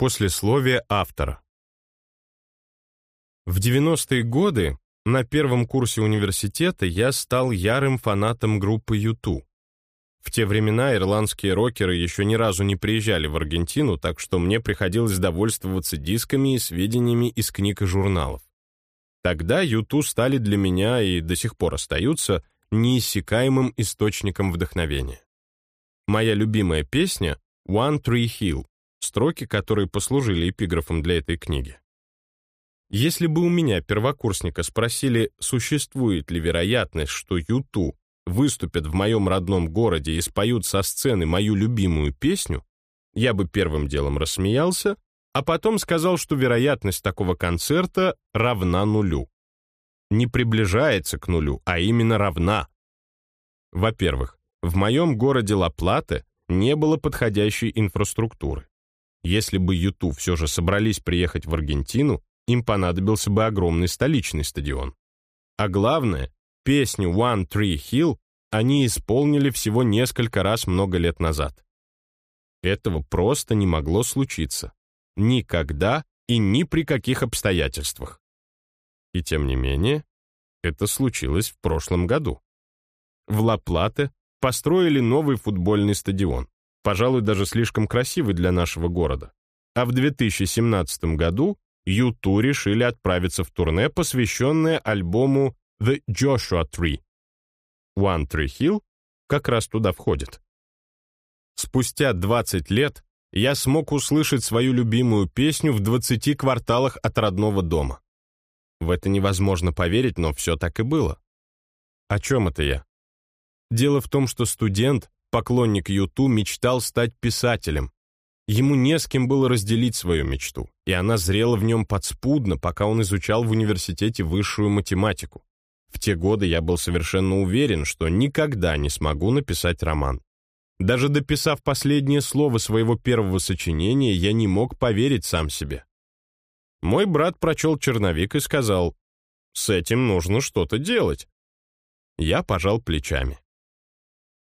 Послесловие автора. В 90-е годы на первом курсе университета я стал ярым фанатом группы U2. В те времена ирландские рокеры еще ни разу не приезжали в Аргентину, так что мне приходилось довольствоваться дисками и сведениями из книг и журналов. Тогда U2 стали для меня и до сих пор остаются неиссякаемым источником вдохновения. Моя любимая песня «One Tree Hill», строки, которые послужили эпиграфом для этой книги. Если бы у меня, первокурсника, спросили, существует ли вероятность, что Юту выступят в моем родном городе и споют со сцены мою любимую песню, я бы первым делом рассмеялся, а потом сказал, что вероятность такого концерта равна нулю. Не приближается к нулю, а именно равна. Во-первых, в моем городе Ла-Плате не было подходящей инфраструктуры. Если бы Юту все же собрались приехать в Аргентину, им понадобился бы огромный столичный стадион. А главное, песню One Tree Hill они исполнили всего несколько раз много лет назад. Этого просто не могло случиться. Никогда и ни при каких обстоятельствах. И тем не менее, это случилось в прошлом году. В Ла-Плате построили новый футбольный стадион пожалуй, даже слишком красивый для нашего города. А в 2017 году U2 решили отправиться в турне, посвященное альбому The Joshua Tree. One Tree Hill как раз туда входит. Спустя 20 лет я смог услышать свою любимую песню в 20 кварталах от родного дома. В это невозможно поверить, но все так и было. О чем это я? Дело в том, что студент, Поклонник Юту мечтал стать писателем. Ему не с кем было разделить свою мечту, и она зрела в нем подспудно, пока он изучал в университете высшую математику. В те годы я был совершенно уверен, что никогда не смогу написать роман. Даже дописав последнее слово своего первого сочинения, я не мог поверить сам себе. Мой брат прочел черновик и сказал, «С этим нужно что-то делать». Я пожал плечами.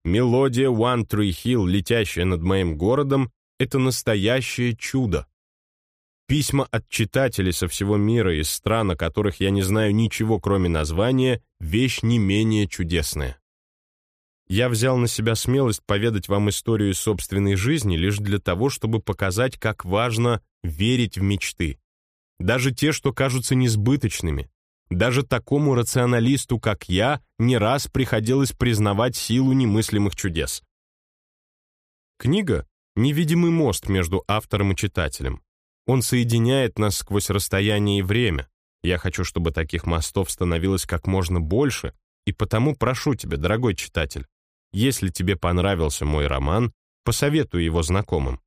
Мелодия One Tree Hill, летящая над моим городом, это настоящее чудо. Письма от читателей со всего мира из стран, о которых я не знаю ничего, кроме названия, вещь не менее чудесная. Я взял на себя смелость поведать вам историю собственной жизни лишь для того, чтобы показать, как важно верить в мечты. Даже те, что кажутся несбыточными, даже такому рационалисту, как я, не раз приходилось признавать силу немыслимых чудес. Книга — невидимый мост между автором и читателем. Он соединяет нас сквозь расстояние и время. Я хочу, чтобы таких мостов становилось как можно больше, и потому прошу тебя, дорогой читатель, если тебе понравился мой роман, посоветуй его знакомым.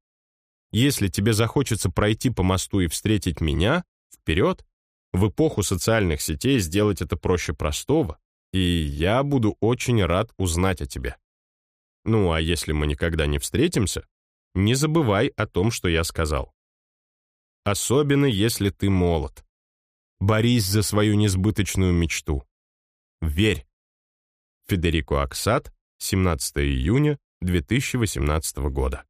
Если тебе захочется пройти по мосту и встретить меня, вперед, в эпоху социальных сетей сделать это проще простого, и я буду очень рад узнать о тебе. Ну, а если мы никогда не встретимся, не забывай о том, что я сказал. Особенно, если ты молод. Борись за свою несбыточную мечту. Верь. Федерико Аксат, 17 июня 2018 года.